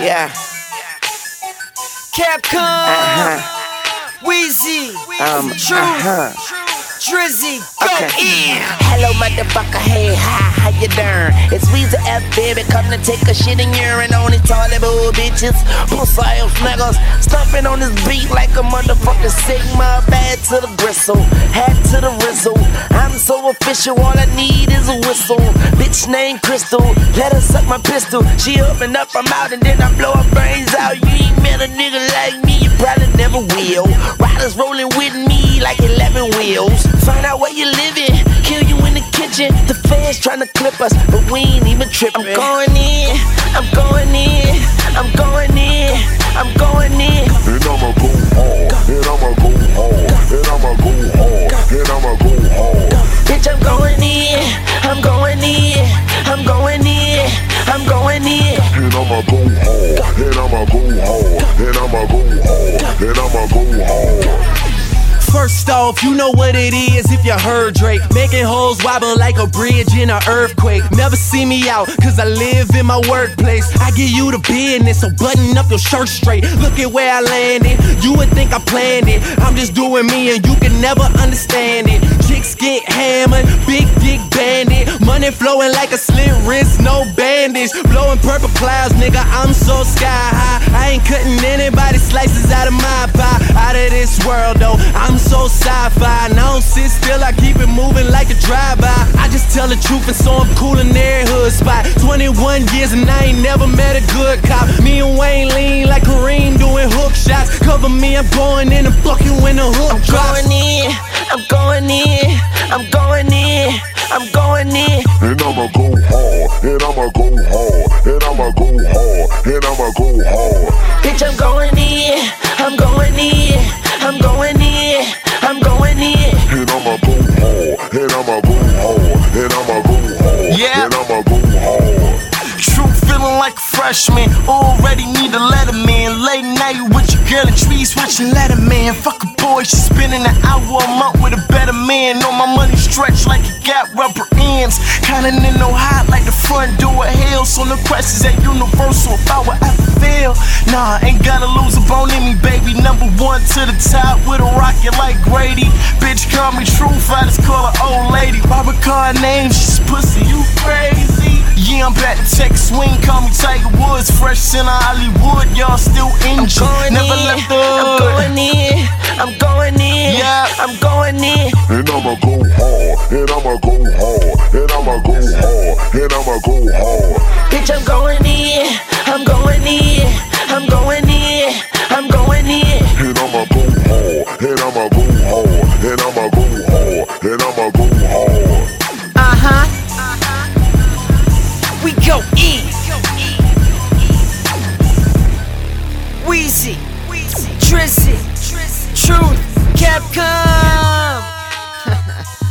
Yeah. Capcom, Uh-huh. Weezy, Um, True, uh-huh. Drizzy, go Okay. in. Hello, motherfucker. Hey, hi, how you doing? It's Weezy F, baby. Come to take a shit and urine on these toilet bowl bitches. Pussy ass niggas. Stumping on this beat like a motherfucking Sigma. Bad to the gristle. Hat to the rizzle. I'm so official. All I need is a whistle. Bitch named Crystal. Let her suck my pistol. She open up her mouth and then I blow her brains out. You ain't met a nigga like me. You probably never will. Riders rolling with me like 11 wheels. Find out where you living, kill you in the kitchen. The fans trying to clip us, but we ain't even tripping. I'm going in, I'm going and I'ma go hard, and I'ma go hard. First off, you know what it is if you heard Drake. Making hoes wobble like a bridge in an earthquake. Never see me out, cause I live in my workplace. I give you the business, so button up your shirt straight. Look at where I landed. You would think I planned it. I'm just doing me and you can never understand it. Chicks get hammered, big dick bandit. Money flowing like a slit wrist, no bandage. Blowing purple clouds, nigga, I'm so sky high. I ain't cutting anybody slices out of my pie. Out of this world though, I'm so sci-fi. And I don't sit still, I keep it moving like a drive-by. I just tell the truth and so I'm cool in every hood spot. 21 years and I ain't never met a good cop. Me and Wayne lean like Kareem doing hook shots. Cover me, I'm going in and fuck you in the hook I'm drops. going in, I'm going in, I'm going in, I'm going in. And I'ma go hard, and I'ma go hard, and I'ma go hard, and I'ma go hard. Bitch, I'm going in, I'm going in, I'm going in, I'm going in. And I'ma go hard, and I'ma go hard, and I'ma go hard, Yeah. and I'ma go hard. True feeling like a freshman. Already need a letter man. Late night with your girl and trees switching letter man. Fuck a boy, she spending an hour a month with a better man. Know my money stretched like it got rubber ends. Kinda no hot like the front door of hell. So no questions at universal if I would ever fail. Nah, ain't gotta lose a bone in me, baby. Number one to the top with a rocket like Grady. Bitch, call me truth, I just call her old lady. Robert Carr name, she's pussy, you crazy. Yeah, I'm back to Texas Swing, call me Tiger Woods. Fresh in Hollywood, y'all still I'm injured. going Never in, left the hood. I'm hood. going in, I'm going in, Yeah. I'm going in. And I'ma go hard, and I'ma go hard, and I'ma go hard, and I'ma go hard. Bitch, I'm going in, I'm going Trissy, Truth, Capcom.